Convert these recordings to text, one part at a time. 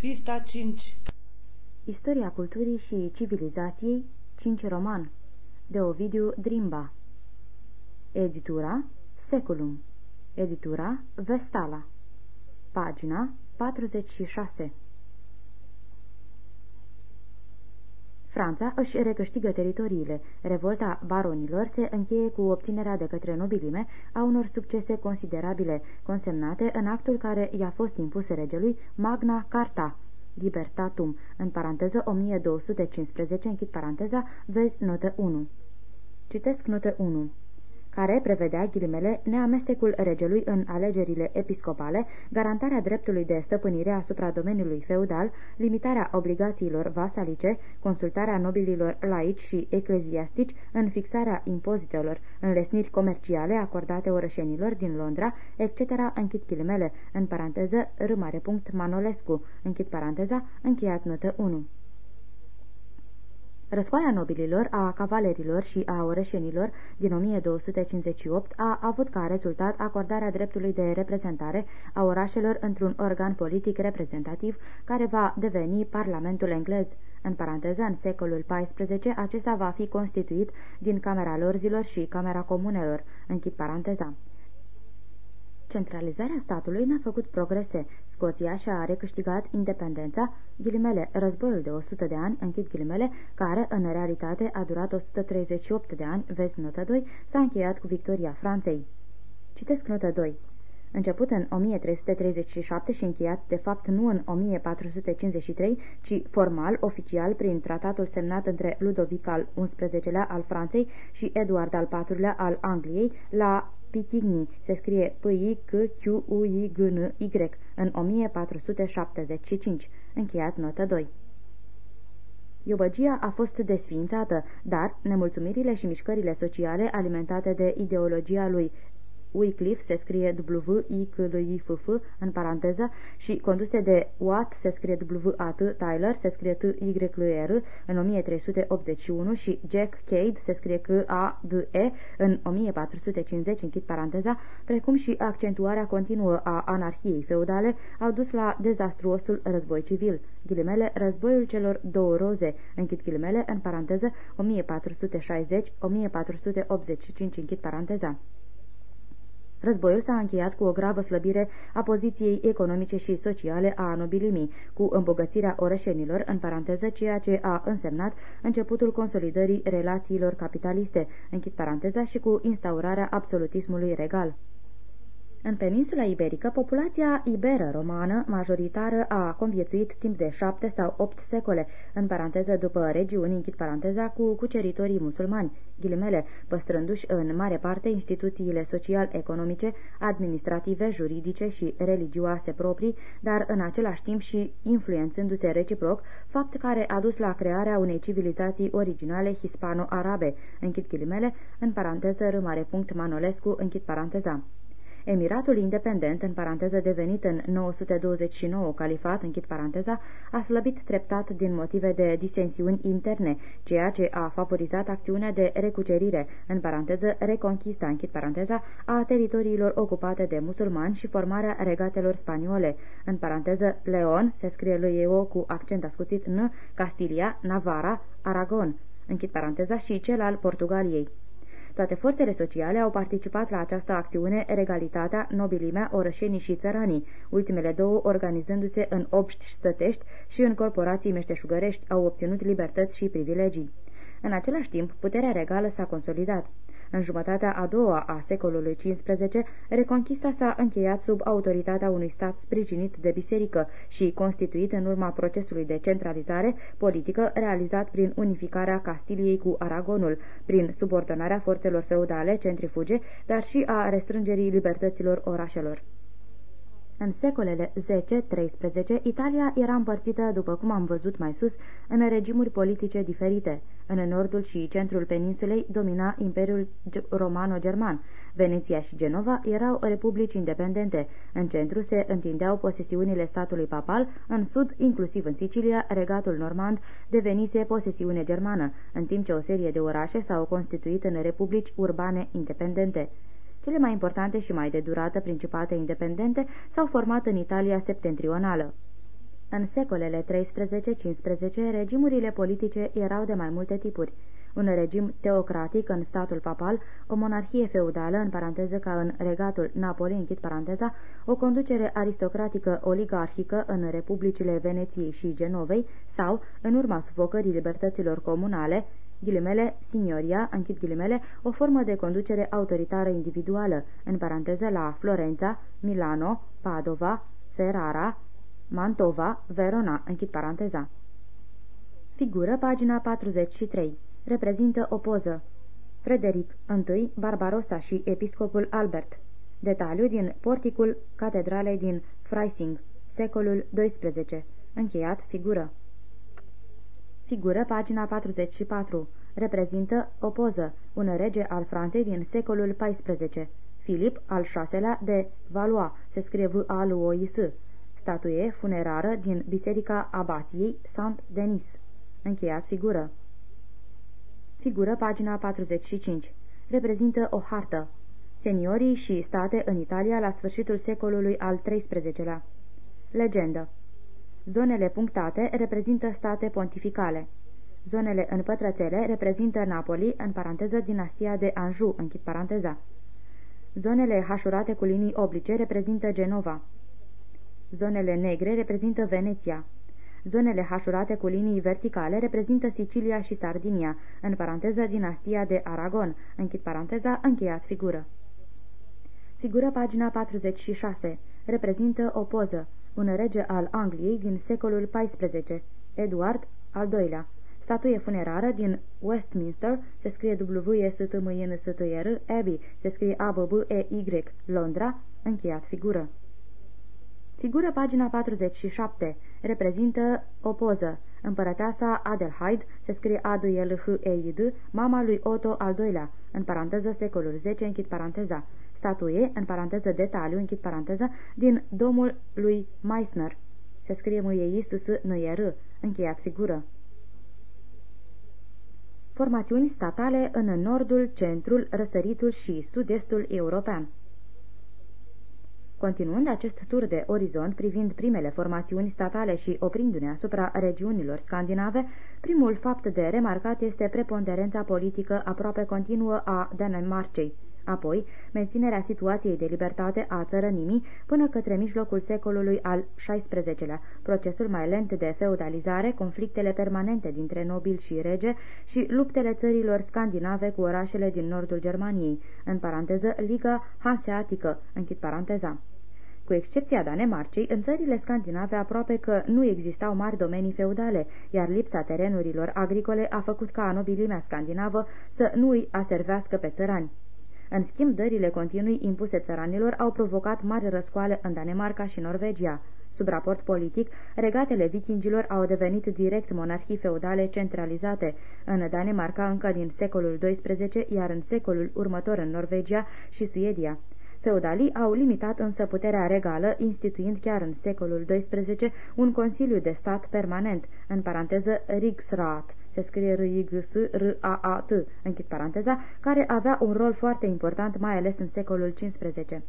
Pista 5 Istoria culturii și civilizației 5 roman. De Ovidiu Drimba. Editura Seculum. Editura Vestala. Pagina 46 Franța își recâștigă teritoriile. Revolta baronilor se încheie cu obținerea de către nobilime a unor succese considerabile, consemnate în actul care i-a fost impus regelui Magna Carta, Libertatum, în paranteză 1215, închid paranteza, vezi notă 1. Citesc notă 1 care prevedea ghilimele neamestecul regelui în alegerile episcopale, garantarea dreptului de stăpânire asupra domeniului feudal, limitarea obligațiilor vasalice, consultarea nobililor laici și ecleziastici în fixarea impozitelor, înlesniri comerciale acordate orășenilor din Londra, etc., închid ghilimele, în paranteză, râmare punct Manolescu, închid paranteza, încheiat notă 1. Răscoaia nobililor, a cavalerilor și a orășenilor din 1258 a avut ca rezultat acordarea dreptului de reprezentare a orașelor într-un organ politic reprezentativ care va deveni Parlamentul englez. În paranteză, în secolul XIV, acesta va fi constituit din Camera Lorzilor și Camera Comunelor. Închid paranteza. Centralizarea statului n-a făcut progrese. Scoția și-a recâștigat independența, ghilimele, războiul de 100 de ani, închid ghilimele, care în realitate a durat 138 de ani, vezi notă 2, s-a încheiat cu victoria Franței. Citesc notă 2. Început în 1337 și încheiat, de fapt, nu în 1453, ci formal, oficial, prin tratatul semnat între Ludovic al XI-lea al Franței și Eduard al IV-lea al Angliei, la Pichigny, se scrie p i c q u i g n y în 1475. Încheiat notă 2. Iubăgia a fost desființată, dar nemulțumirile și mișcările sociale alimentate de ideologia lui Wycliffe se scrie W-I-C-L-I-F-F în paranteză și conduse de Watt se scrie W-A-T, Tyler se scrie T-Y-L-R în 1381 și Jack Cade se scrie C-A-D-E în 1450, închid paranteza, precum și accentuarea continuă a anarhiei feudale au dus la dezastruosul război civil, ghilimele războiul celor două roze, închid ghilimele în paranteză 1460-1485, închid paranteza. Războiul s-a încheiat cu o gravă slăbire a poziției economice și sociale a nobilimii, cu îmbogățirea orășenilor, în paranteză, ceea ce a însemnat începutul consolidării relațiilor capitaliste, închid paranteza, și cu instaurarea absolutismului regal. În peninsula iberică, populația iberă-romană majoritară a conviețuit timp de șapte sau opt secole, în paranteză după regiuni, închid paranteza, cu cuceritorii musulmani, ghilimele, păstrându-și în mare parte instituțiile social-economice, administrative, juridice și religioase proprii, dar în același timp și influențându-se reciproc, fapt care a dus la crearea unei civilizații originale hispano-arabe, închid ghilimele, în paranteză râmare punct Manolescu, închid paranteza. Emiratul independent, în paranteză devenit în 929 califat, închid paranteza, a slăbit treptat din motive de disensiuni interne, ceea ce a favorizat acțiunea de recucerire, în paranteză reconquista, închid paranteza, a teritoriilor ocupate de musulmani și formarea regatelor spaniole, în paranteză Leon, se scrie lui Eu cu accent ascuțit în Castilia, Navarra, Aragon, închid paranteza, și cel al Portugaliei. Toate forțele sociale au participat la această acțiune regalitatea, nobilimea, orășenii și țăranii, ultimele două organizându-se în obști stătești și în corporații meșteșugărești au obținut libertăți și privilegii. În același timp, puterea regală s-a consolidat. În jumătatea a doua a secolului XV, reconquista s-a încheiat sub autoritatea unui stat sprijinit de biserică și constituit în urma procesului de centralizare politică realizat prin unificarea Castiliei cu Aragonul, prin subordonarea forțelor feudale centrifuge, dar și a restrângerii libertăților orașelor. În secolele 10-13, Italia era împărțită, după cum am văzut mai sus, în regimuri politice diferite. În nordul și centrul peninsulei domina Imperiul Romano-German. Veneția și Genova erau republici independente. În centru se întindeau posesiunile statului papal, în sud, inclusiv în Sicilia, regatul normand devenise posesiune germană, în timp ce o serie de orașe s-au constituit în republici urbane independente. Cele mai importante și mai de durată principate independente s-au format în Italia septentrională. În secolele 13-15, regimurile politice erau de mai multe tipuri. Un regim teocratic în statul papal, o monarhie feudală, în paranteză ca în regatul Napoli, închid paranteza, o conducere aristocratică oligarhică în republicile Veneției și Genovei sau, în urma sufocării libertăților comunale, ghilimele, signoria, închid ghilimele, o formă de conducere autoritară individuală, în paranteză la Florența, Milano, Padova, Ferrara, Mantova, Verona, închid paranteza. Figură, pagina 43. Reprezintă o poză. Frederic I, Barbarossa și episcopul Albert. Detaliu din porticul catedralei din Freising, secolul XII. Încheiat figură. Figură, pagina 44. Reprezintă o poză, un rege al Franței din secolul XIV. Filip al VI-lea de Valois, se scrie v a l o i s Statuie funerară din Biserica Abației Saint-Denis. Încheiat figură. Figură, pagina 45. Reprezintă o hartă. Seniorii și state în Italia la sfârșitul secolului al XIII-lea. Legendă. Zonele punctate reprezintă state pontificale. Zonele în pătrățele reprezintă Napoli, în paranteză dinastia de Anjou, închid paranteza. Zonele hașurate cu linii oblice reprezintă Genova. Zonele negre reprezintă Veneția. Zonele hașurate cu linii verticale reprezintă Sicilia și Sardinia, în paranteză dinastia de Aragon, închid paranteza, încheiat figură. Figură pagina 46. Reprezintă o poză, un rege al Angliei din secolul XIV, Eduard al II-lea. Statuie funerară din Westminster, se scrie w s t m i n s t r Abbey, se scrie a b b e y Londra, încheiat figură. Figură pagina 47. Reprezintă o poză. Împărăteasa Adelheid, se scrie a d l h e i d mama lui Otto al II-lea, în paranteză secolul 10, închid paranteza. Statuie, în paranteză detaliu, închid paranteză, din domul lui Meissner. Se scrie m e i s s n e r încheiat figură. Formațiuni statale în nordul, centrul, răsăritul și sud-estul european. Continuând acest tur de orizont privind primele formațiuni statale și oprindu-ne asupra regiunilor scandinave, primul fapt de remarcat este preponderența politică aproape continuă a Danemarcei, apoi menținerea situației de libertate a țărănimii până către mijlocul secolului al XVI-lea, procesul mai lent de feudalizare, conflictele permanente dintre nobil și rege și luptele țărilor scandinave cu orașele din nordul Germaniei, în paranteză Liga Hanseatică, închid paranteza. Cu excepția Danemarcei, în țările scandinave aproape că nu existau mari domenii feudale, iar lipsa terenurilor agricole a făcut ca nobilimea scandinavă să nu îi aservească pe țărani. În schimb, dările continui impuse țăranilor au provocat mari răscoale în Danemarca și Norvegia. Sub raport politic, regatele vikingilor au devenit direct monarhii feudale centralizate, în Danemarca încă din secolul XII, iar în secolul următor în Norvegia și Suedia. Feudalii au limitat însă puterea regală, instituind chiar în secolul XII un Consiliu de Stat permanent, în paranteză Rigsrat, se scrie r i g s r a a t închid paranteza, care avea un rol foarte important, mai ales în secolul XV.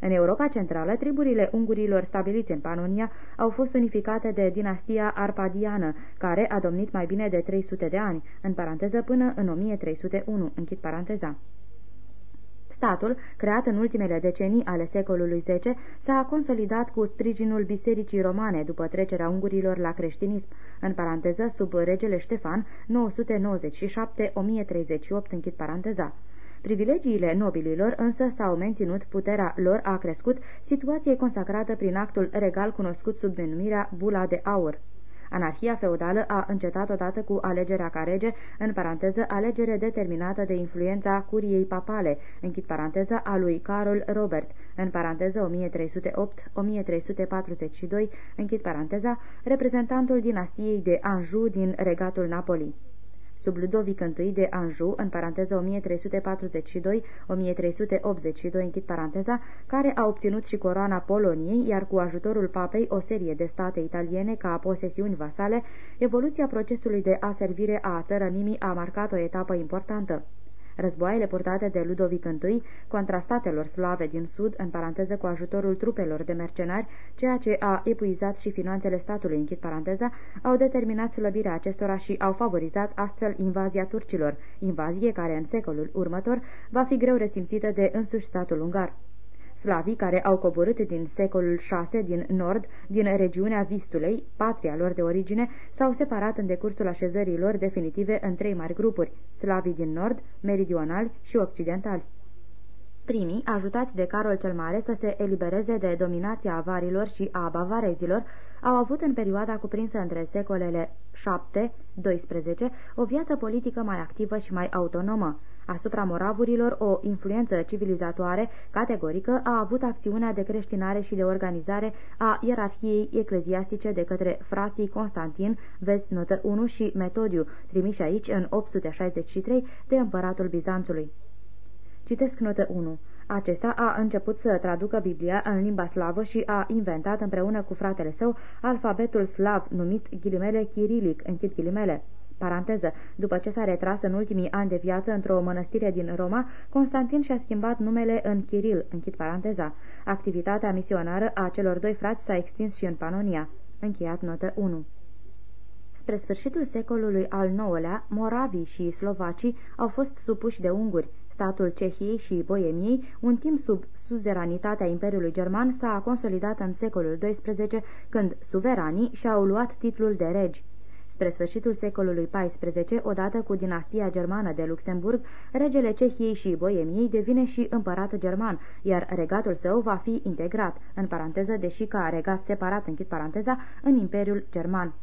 În Europa Centrală, triburile ungurilor stabiliți în Panonia au fost unificate de dinastia Arpadiană, care a domnit mai bine de 300 de ani, în paranteză până în 1301, închid paranteza. Statul, creat în ultimele decenii ale secolului X, s-a consolidat cu sprijinul bisericii romane după trecerea ungurilor la creștinism, în paranteză sub regele Ștefan 997-1038, închid paranteza. Privilegiile nobililor însă s-au menținut, puterea lor a crescut, situație consacrată prin actul regal cunoscut sub denumirea Bula de Aur. Anarhia feudală a încetat odată cu alegerea ca rege, în paranteză alegere determinată de influența curiei papale, închid paranteză a lui Carol Robert, în paranteză 1308-1342, închid paranteza, reprezentantul dinastiei de Anjou din regatul Napoli sub Ludovic I de Anjou, în paranteză 1342-1382, închid paranteza, care a obținut și coroana Poloniei, iar cu ajutorul papei o serie de state italiene ca posesiuni vasale, evoluția procesului de aservire a țărănimii a marcat o etapă importantă. Războaiele purtate de Ludovic I contra statelor slave din sud, în paranteză cu ajutorul trupelor de mercenari, ceea ce a epuizat și finanțele statului, închid paranteza, au determinat slăbirea acestora și au favorizat astfel invazia turcilor, invazie care în secolul următor va fi greu resimțită de însuși statul ungar. Slavii care au coborât din secolul VI din nord, din regiunea Vistulei, patria lor de origine, s-au separat în decursul așezării lor definitive în trei mari grupuri, slavii din nord, meridionali și occidentali. Primii, ajutați de Carol cel Mare să se elibereze de dominația avarilor și a bavarezilor, au avut în perioada cuprinsă între secolele 7-12 o viață politică mai activă și mai autonomă. Asupra moravurilor, o influență civilizatoare categorică a avut acțiunea de creștinare și de organizare a ierarhiei ecleziastice de către frații Constantin, vezi notă 1 și Metodiu, trimiși aici în 863 de împăratul Bizanțului. Citesc notă 1. Acesta a început să traducă Biblia în limba slavă și a inventat împreună cu fratele său alfabetul slav numit ghilimele chirilic, închid ghilimele. Paranteză. După ce s-a retras în ultimii ani de viață într-o mănăstire din Roma, Constantin și-a schimbat numele în Chiril, închid paranteza. Activitatea misionară a celor doi frați s-a extins și în Panonia. Încheiat notă 1. Spre sfârșitul secolului al IX-lea, moravii și slovacii au fost supuși de unguri. Statul Cehiei și Boemiei, un timp sub suzeranitatea Imperiului German, s-a consolidat în secolul XII, când suveranii și-au luat titlul de regi. Spre sfârșitul secolului XIV, odată cu dinastia germană de Luxemburg, regele Cehiei și Boemiei devine și împărat german, iar regatul său va fi integrat, în paranteză, deși ca regat separat, închid paranteza, în Imperiul German.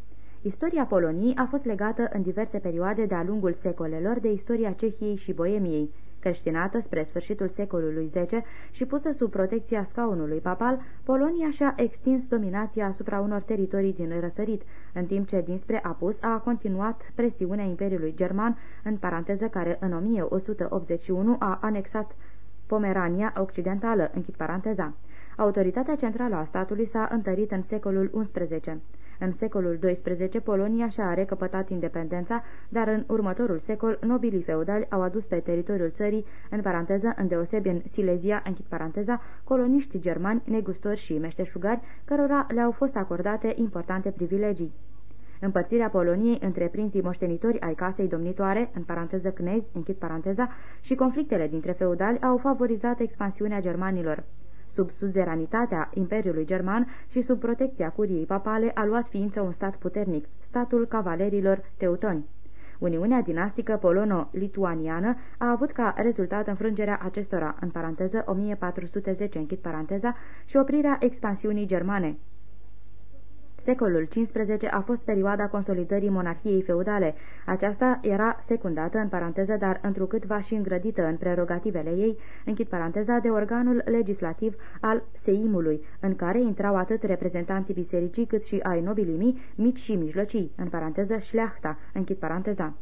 Istoria Poloniei a fost legată în diverse perioade de-a lungul secolelor de istoria Cehiei și Boemiei creștinată spre sfârșitul secolului X și pusă sub protecția scaunului papal, Polonia și-a extins dominația asupra unor teritorii din răsărit, în timp ce dinspre apus a continuat presiunea Imperiului German, în paranteză care în 1181 a anexat Pomerania Occidentală, închid paranteza. Autoritatea centrală a statului s-a întărit în secolul XI. În secolul XII, Polonia și-a recăpătat independența, dar în următorul secol, nobilii feudali au adus pe teritoriul țării, în paranteză, îndeosebi în Silezia, închid paranteza, coloniști germani, negustori și meșteșugari, cărora le-au fost acordate importante privilegii. Împărțirea Poloniei între prinții moștenitori ai casei domnitoare, în paranteză cnezi, închid paranteza, și conflictele dintre feudali au favorizat expansiunea germanilor. Sub suzeranitatea Imperiului German și sub protecția curiei papale a luat ființă un stat puternic, statul cavalerilor teutoni. Uniunea dinastică polono-lituaniană a avut ca rezultat înfrângerea acestora, în paranteză 1410, închid paranteza, și oprirea expansiunii germane. Secolul XV a fost perioada consolidării monarhiei feudale. Aceasta era secundată, în paranteză, dar întrucâtva și îngrădită în prerogativele ei, închid paranteza, de organul legislativ al Seimului, în care intrau atât reprezentanții bisericii cât și ai nobilimii, mici și mijlocii, în paranteză, șleachta, închid paranteza.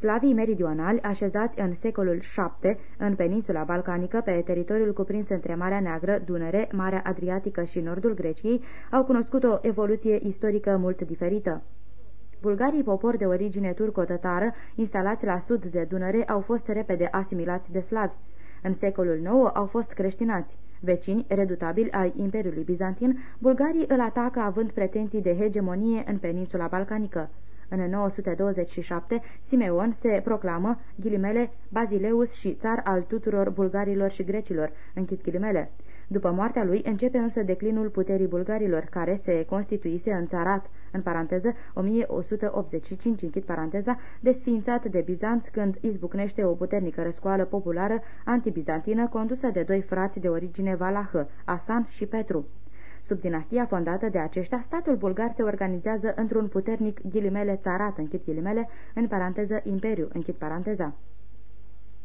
Slavii meridionali, așezați în secolul VII în peninsula balcanică, pe teritoriul cuprins între Marea Neagră, Dunăre, Marea Adriatică și nordul Greciei, au cunoscut o evoluție istorică mult diferită. Bulgarii, popor de origine turco-tătară, instalați la sud de Dunăre, au fost repede asimilați de slavi. În secolul IX au fost creștinați. Vecini, redutabili ai Imperiului Bizantin, bulgarii îl atacă având pretenții de hegemonie în peninsula balcanică. În 927, Simeon se proclamă, ghilimele, Bazileus și țar al tuturor bulgarilor și grecilor, închid ghilimele. După moartea lui începe însă declinul puterii bulgarilor, care se constituise în țarat, în paranteză 1185, închid paranteza, desființat de Bizanț când izbucnește o puternică răscoală populară antibizantină condusă de doi frați de origine valahă, Asan și Petru. Sub dinastia fondată de aceștia, statul bulgar se organizează într-un puternic ghilimele țarat, închid ghilimele, în paranteză imperiu, închid paranteza.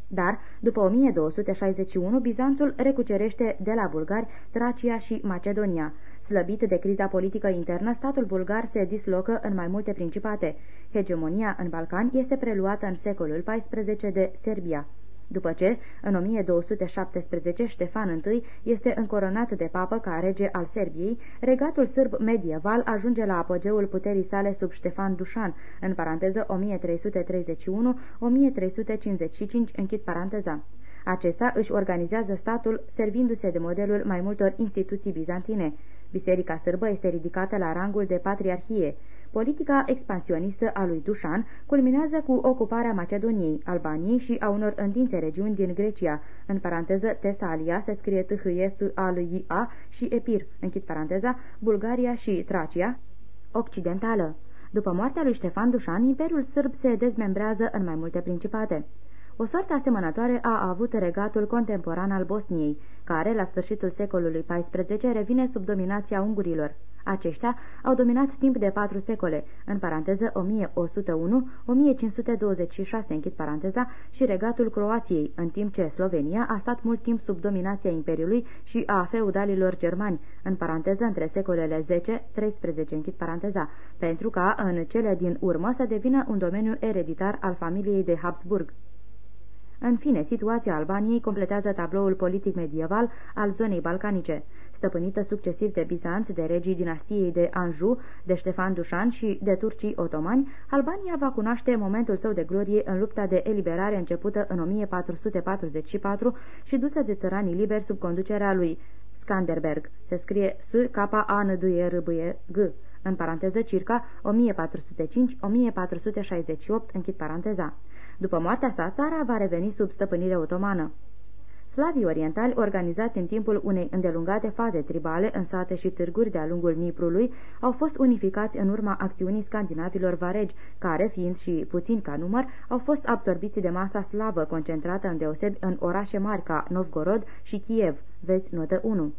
Dar, după 1261, Bizanțul recucerește de la bulgari Tracia și Macedonia. Slăbit de criza politică internă, statul bulgar se dislocă în mai multe principate. Hegemonia în Balcani este preluată în secolul XIV de Serbia. După ce, în 1217, Ștefan I este încoronat de papă ca rege al Serbiei, regatul sârb medieval ajunge la apogeul puterii sale sub Ștefan Dușan, în paranteză 1331-1355, închid paranteza. Acesta își organizează statul servindu-se de modelul mai multor instituții bizantine. Biserica sârbă este ridicată la rangul de patriarhie. Politica expansionistă a lui Dușan culminează cu ocuparea Macedoniei, Albaniei și a unor întinse regiuni din Grecia, în paranteză Tesalia, se scrie t h -S a lui A și Epir, închid paranteza, Bulgaria și Tracia, occidentală. După moartea lui Ștefan Dușan, Imperiul Sârb se dezmembrează în mai multe principate. O soartă asemănătoare a avut regatul contemporan al Bosniei, care, la sfârșitul secolului XIV, revine sub dominația ungurilor. Aceștia au dominat timp de patru secole, în paranteză 1101-1526, închid paranteza, și regatul Croației, în timp ce Slovenia a stat mult timp sub dominația Imperiului și a feudalilor germani, în paranteză între secolele 10-13, închid paranteza, pentru ca în cele din urmă să devină un domeniu ereditar al familiei de Habsburg. În fine, situația Albaniei completează tabloul politic medieval al zonei balcanice. Stăpânită succesiv de bizanți, de regii dinastiei de Anjou, de Ștefan Dușan și de turcii otomani, Albania va cunoaște momentul său de glorie în lupta de eliberare începută în 1444 și dusă de țăranii liberi sub conducerea lui Skanderberg. Se scrie s k a n d r b -E g în paranteză circa 1405-1468, închid paranteza. După moartea sa, țara va reveni sub stăpânire otomană. Slavii orientali, organizați în timpul unei îndelungate faze tribale în sate și târguri de-a lungul Niprului, au fost unificați în urma acțiunii scandinavilor varegi, care, fiind și puțin ca număr, au fost absorbiți de masa slavă, concentrată în deosebi în orașe mari ca Novgorod și Kiev. Vezi notă 1.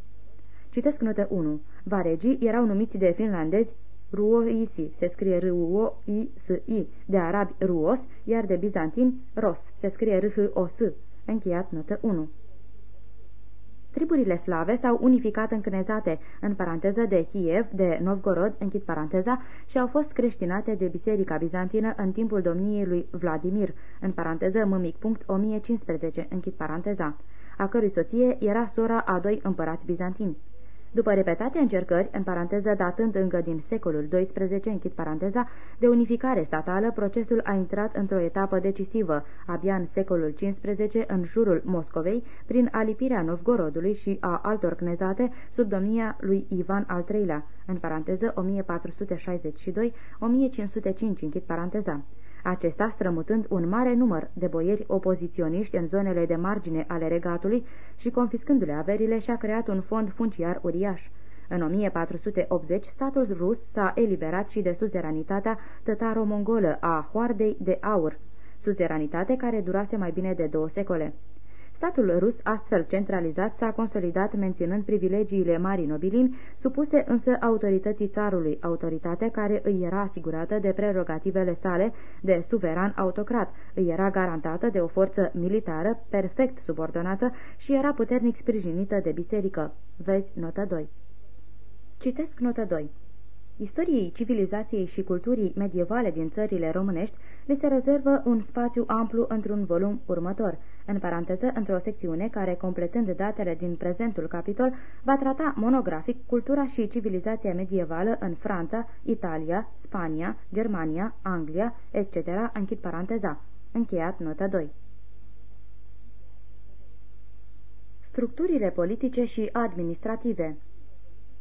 Citesc notă 1. Varegii erau numiți de finlandezi Ruoisi, se scrie r u o i s i de arabi Ruos, iar de bizantini Ros, se scrie r h o s Încheiat notă 1. Triburile slave s-au unificat încânezate, în paranteză de Kiev, de Novgorod, închid paranteza, și au fost creștinate de Biserica Bizantină în timpul domniei lui Vladimir, în paranteză mâmic punct 1015, închid paranteza, a cărui soție era sora a doi împărați bizantini. După repetate încercări, în paranteză datând încă din secolul XII, închid paranteza, de unificare statală, procesul a intrat într-o etapă decisivă, abia în secolul XV, în jurul Moscovei, prin alipirea Novgorodului și a altor cnezate sub domnia lui Ivan al III-lea, în paranteză 1462-1505, închid paranteza acesta strămutând un mare număr de boieri opoziționiști în zonele de margine ale regatului și confiscându-le averile și-a creat un fond funciar uriaș. În 1480, statul rus s-a eliberat și de suzeranitatea tătaro-mongolă a Hoardei de Aur, suzeranitate care durase mai bine de două secole. Statul rus, astfel centralizat, s-a consolidat menținând privilegiile marii nobilimi, supuse însă autorității țarului, autoritate care îi era asigurată de prerogativele sale de suveran autocrat, îi era garantată de o forță militară perfect subordonată și era puternic sprijinită de biserică. Vezi notă 2. Citesc notă 2. Istoriei civilizației și culturii medievale din țările românești li se rezervă un spațiu amplu într-un volum următor, în paranteză într-o secțiune care, completând datele din prezentul capitol, va trata monografic cultura și civilizația medievală în Franța, Italia, Spania, Germania, Anglia, etc., închid paranteza. Încheiat notă 2. Structurile politice și administrative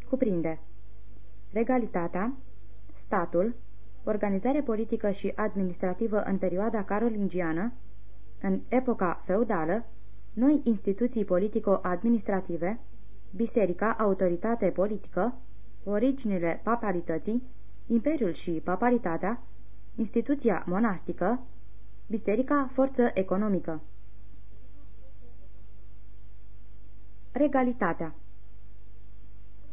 Cuprinde Regalitatea, statul, organizare politică și administrativă în perioada carolingiană, în epoca feudală, noi instituții politico-administrative, biserica, autoritate politică, originile papalității, imperiul și papalitatea, instituția monastică, biserica, forță economică. Regalitatea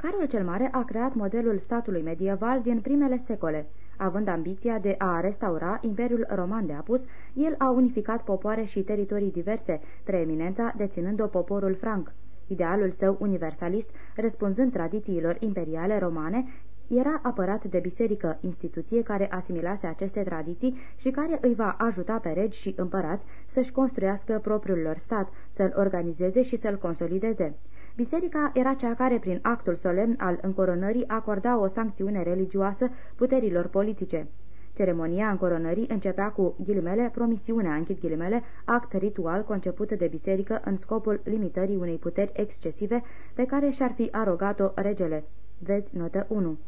Carol cel Mare a creat modelul statului medieval din primele secole. Având ambiția de a restaura Imperiul Roman de Apus, el a unificat popoare și teritorii diverse, preeminența deținând-o poporul franc. Idealul său universalist, răspunzând tradițiilor imperiale romane, era apărat de biserică, instituție care asimilase aceste tradiții și care îi va ajuta pe regi și împărați să-și construiască propriul lor stat, să-l organizeze și să-l consolideze. Biserica era cea care, prin actul solemn al încoronării, acorda o sancțiune religioasă puterilor politice. Ceremonia încoronării începea cu ghilimele, promisiunea, închid ghilimele, act ritual conceput de biserică în scopul limitării unei puteri excesive pe care și-ar fi arogat-o regele. Vezi notă 1.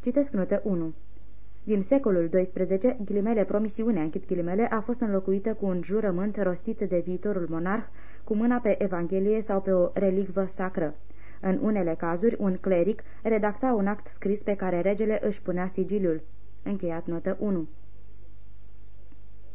Citesc notă 1. Din secolul XII, ghilimele promisiunea, închid ghilimele, a fost înlocuită cu un jurământ rostit de viitorul monarh, cu mâna pe Evanghelie sau pe o relicvă sacră. În unele cazuri, un cleric redacta un act scris pe care regele își punea sigiliul. Încheiat notă 1.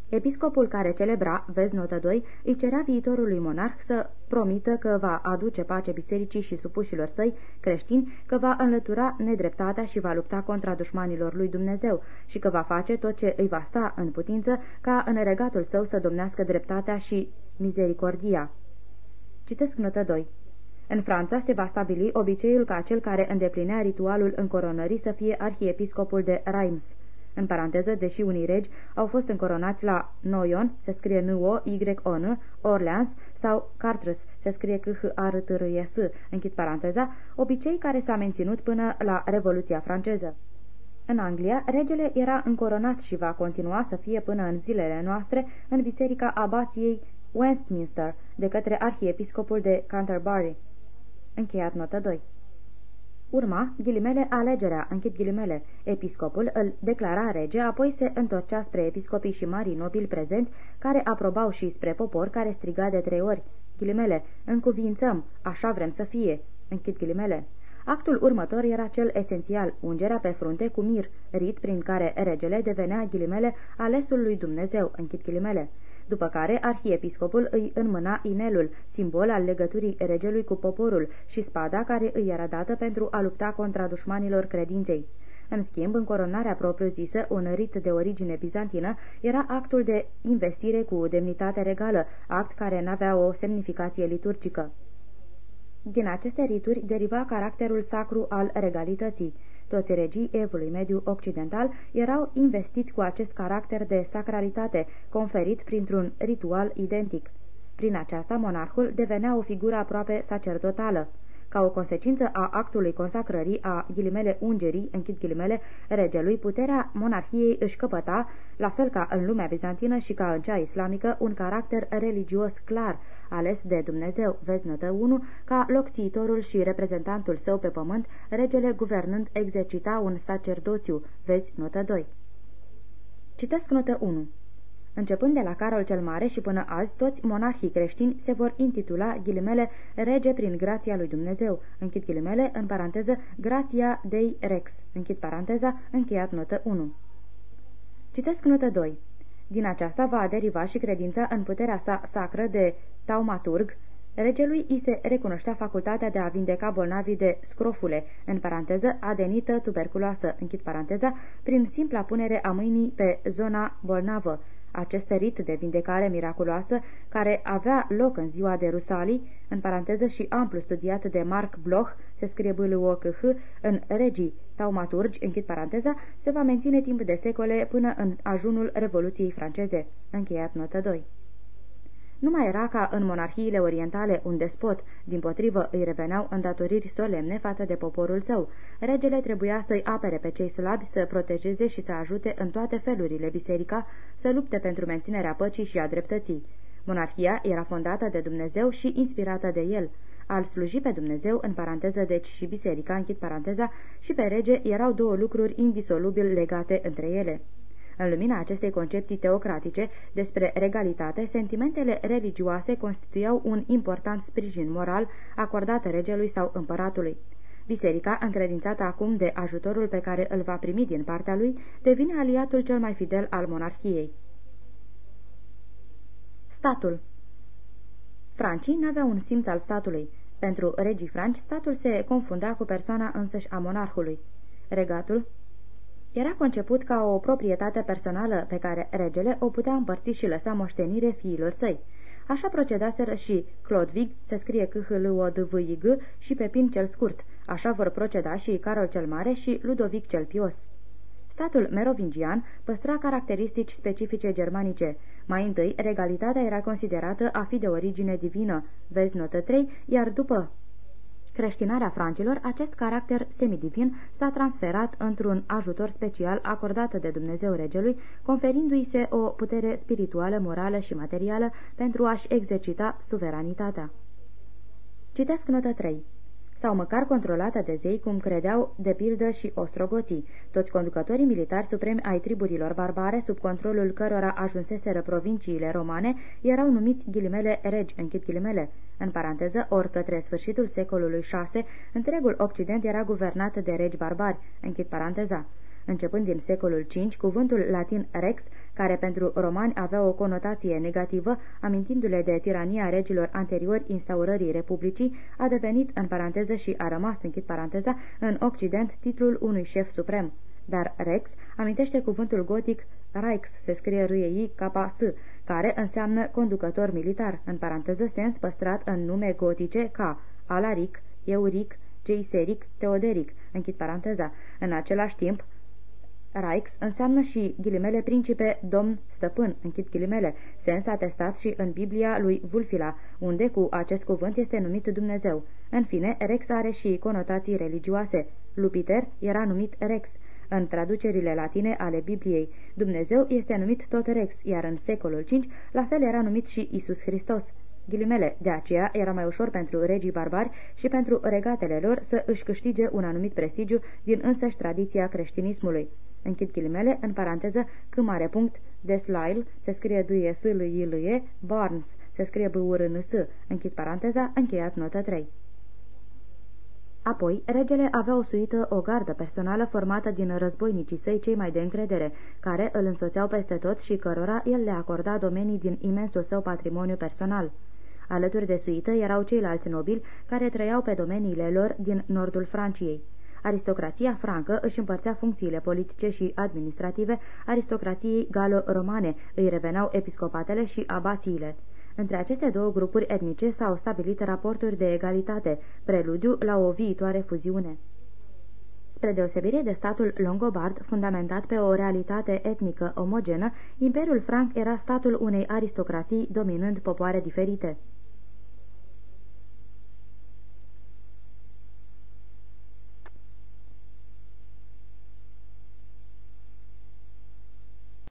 Episcopul care celebra, vezi notă 2, îi cerea viitorului monarh să promită că va aduce pace bisericii și supușilor săi creștini, că va înlătura nedreptatea și va lupta contra dușmanilor lui Dumnezeu și că va face tot ce îi va sta în putință ca în regatul său să domnească dreptatea și mizericordia. Citesc notă 2. În Franța se va stabili obiceiul ca cel care îndeplinea ritualul încoronării să fie arhiepiscopul de Reims. În paranteză, deși unii regi au fost încoronați la Noyon, se scrie n o y o n Orleans, sau Cartres, se scrie c h a r t r e s închid paranteza, obicei care s-a menținut până la Revoluția franceză. În Anglia, regele era încoronat și va continua să fie până în zilele noastre în biserica abației Westminster, de către arhiepiscopul de Canterbury. Încheiat notă 2. Urma, ghilimele, alegerea, închid ghilimele. Episcopul îl declara rege, apoi se întorcea spre episcopii și marii nobili prezenți, care aprobau și spre popor, care striga de trei ori. Ghilimele, încuvințăm, așa vrem să fie. Închid ghilimele. Actul următor era cel esențial, ungerea pe frunte cu mir, rit prin care regele devenea ghilimele alesul lui Dumnezeu, închid ghilimele după care arhiepiscopul îi înmâna inelul, simbol al legăturii regelui cu poporul, și spada care îi era dată pentru a lupta contra dușmanilor credinței. În schimb, încoronarea propriu-zisă, un rit de origine bizantină, era actul de investire cu demnitate regală, act care n-avea o semnificație liturgică. Din aceste rituri deriva caracterul sacru al regalității. Toți regii evului mediu occidental erau investiți cu acest caracter de sacralitate, conferit printr-un ritual identic. Prin aceasta, monarhul devenea o figură aproape sacerdotală. Ca o consecință a actului consacrării a ghilimele ungerii, închid ghilimele, regelui, puterea monarhiei își căpăta, la fel ca în lumea bizantină și ca în cea islamică, un caracter religios clar, ales de Dumnezeu, vezi notă 1, ca locțiitorul și reprezentantul său pe pământ, regele guvernând exercita un sacerdoțiu, vezi notă 2. Citesc notă 1. Începând de la Carol cel Mare și până azi, toți monarhii creștini se vor intitula ghilimele rege prin grația lui Dumnezeu, închid ghilimele, în paranteză, grația dei rex, închid paranteza, încheiat notă 1. Citesc notă 2. Din aceasta va deriva și credința în puterea sa sacră de taumaturg, Regelui i se recunoștea facultatea de a vindeca bolnavii de scrofule, în paranteză adenită tuberculoasă, închid paranteza, prin simpla punere a mâinii pe zona bolnavă, acest rit de vindecare miraculoasă, care avea loc în ziua de Rusalii, în paranteză și amplu studiat de Mark Bloch, se scrie b l o c h în Regii Taumaturgi, închid paranteza, se va menține timp de secole până în ajunul Revoluției franceze. Încheiat notă 2. Nu mai era ca în monarhiile orientale un despot, din potrivă îi reveneau îndatoriri solemne față de poporul său. Regele trebuia să-i apere pe cei slabi, să protejeze și să ajute în toate felurile biserica, să lupte pentru menținerea păcii și a dreptății. Monarhia era fondată de Dumnezeu și inspirată de el. Al sluji pe Dumnezeu, în paranteză deci și biserica, închid paranteza, și pe rege erau două lucruri indisolubil legate între ele. În lumina acestei concepții teocratice despre regalitate, sentimentele religioase constituiau un important sprijin moral acordat regelui sau împăratului. Biserica, încredințată acum de ajutorul pe care îl va primi din partea lui, devine aliatul cel mai fidel al monarhiei. Statul Francii n-aveau un simț al statului. Pentru regii franci, statul se confunda cu persoana însăși a monarhului. Regatul era conceput ca o proprietate personală pe care regele o putea împărți și lăsa moștenire fiilor săi. Așa procedaseră și Clodvig, se scrie c h l o d v i g și Pepin cel Scurt, Așa vor proceda și Carol cel Mare și Ludovic cel Pios. Statul merovingian păstra caracteristici specifice germanice. Mai întâi, regalitatea era considerată a fi de origine divină, vezi notă 3, iar după creștinarea francilor, acest caracter semidivin s-a transferat într-un ajutor special acordat de Dumnezeu regelui, conferindu-i se o putere spirituală, morală și materială pentru a-și exercita suveranitatea. Citesc notă 3 sau măcar controlată de zei, cum credeau de pildă și ostrogoții, toți conducătorii militari supremi ai triburilor barbare, sub controlul cărora ajunseseră provinciile romane, erau numiți ghilimele regi, închid ghilimele. În paranteză, ori către sfârșitul secolului VI, întregul Occident era guvernat de regi barbari, închid paranteza. Începând din secolul V, cuvântul latin rex, care pentru romani avea o conotație negativă, amintindu-le de tirania regilor anteriori instaurării Republicii, a devenit, în paranteză și a rămas, închid paranteza, în Occident titlul unui șef suprem. Dar rex amintește cuvântul gotic Rex, se scrie r i k s care înseamnă conducător militar, în paranteză sens păstrat în nume gotice ca Alaric, Euric, Geiseric, Teoderic, închid paranteza. În același timp, Raix înseamnă și ghilimele principe, domn, stăpân, închid ghilimele, sens atestat și în Biblia lui Vulfila, unde cu acest cuvânt este numit Dumnezeu. În fine, Rex are și conotații religioase. Lupiter era numit Rex. În traducerile latine ale Bibliei, Dumnezeu este numit tot Rex, iar în secolul V la fel era numit și Isus Hristos. Ghilimele, de aceea era mai ușor pentru regii barbari și pentru regatele lor să își câștige un anumit prestigiu din însăși tradiția creștinismului închid ghilimele, în paranteză, c mare punct, Deslail, se scrie d s l i l e Barnes, se scrie b u r n s închid paranteza, încheiat notă 3. Apoi, regele avea o suită, o gardă personală formată din războinicii săi cei mai de încredere, care îl însoțeau peste tot și cărora el le acorda domenii din imensul său patrimoniu personal. Alături de suită erau ceilalți nobili care trăiau pe domeniile lor din nordul Franciei. Aristocrația francă își împărțea funcțiile politice și administrative aristocrației galo-romane, îi reveneau episcopatele și abațiile. Între aceste două grupuri etnice s-au stabilit raporturi de egalitate, preludiu la o viitoare fuziune. Spre deosebire de statul Longobard, fundamentat pe o realitate etnică omogenă, Imperiul Franc era statul unei aristocrații dominând popoare diferite.